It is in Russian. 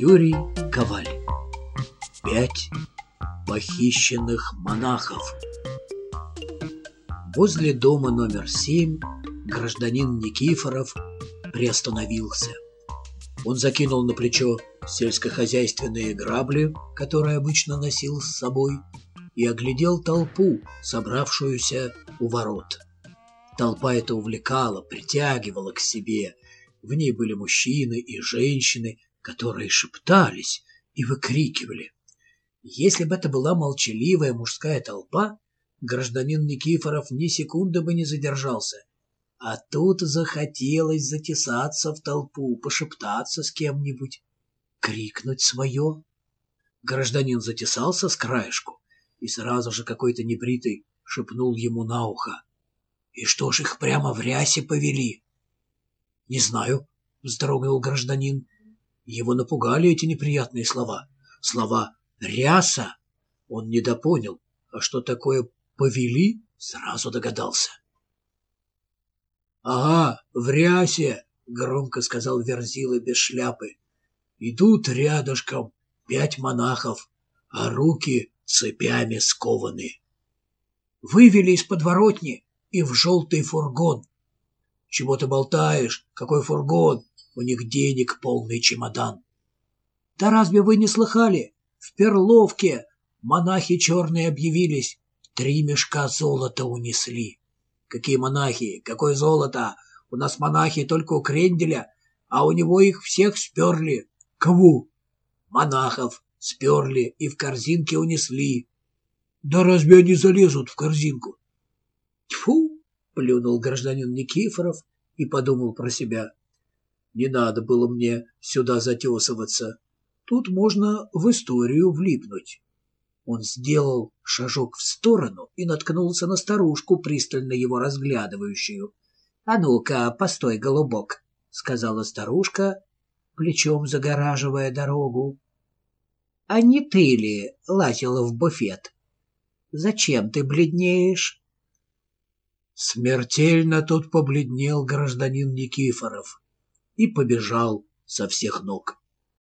Юрий Коваль Пять похищенных монахов Возле дома номер семь гражданин Никифоров приостановился. Он закинул на плечо сельскохозяйственные грабли, которые обычно носил с собой, и оглядел толпу, собравшуюся у ворот. Толпа это увлекала, притягивала к себе. В ней были мужчины и женщины, которые шептались и выкрикивали. Если бы это была молчаливая мужская толпа, гражданин Никифоров ни секунды бы не задержался. А тут захотелось затесаться в толпу, пошептаться с кем-нибудь, крикнуть свое. Гражданин затесался с краешку, и сразу же какой-то небритый шепнул ему на ухо. И что ж их прямо в рясе повели? — Не знаю, — вздрогнул гражданин. Его напугали эти неприятные слова. Слова «ряса» он недопонял, а что такое «повели» сразу догадался. — Ага, в рясе, — громко сказал Верзила без шляпы. — Идут рядышком пять монахов, а руки цепями скованы. Вывели из подворотни и в желтый фургон. Чего ты болтаешь? Какой фургон? У них денег полный чемодан. Да разве вы не слыхали? В Перловке монахи черные объявились. Три мешка золота унесли. Какие монахи? Какое золото? У нас монахи только у Кренделя, а у него их всех сперли. Кого? Монахов сперли и в корзинке унесли. Да разве они залезут в корзинку? Тьфу! плюнул гражданин Никифоров и подумал про себя. Не надо было мне сюда затесываться. Тут можно в историю влипнуть. Он сделал шажок в сторону и наткнулся на старушку, пристально его разглядывающую. — А ну-ка, постой, голубок, — сказала старушка, плечом загораживая дорогу. — А не ты ли лазила в буфет? Зачем ты бледнеешь? Смертельно тут побледнел гражданин Никифоров и побежал со всех ног.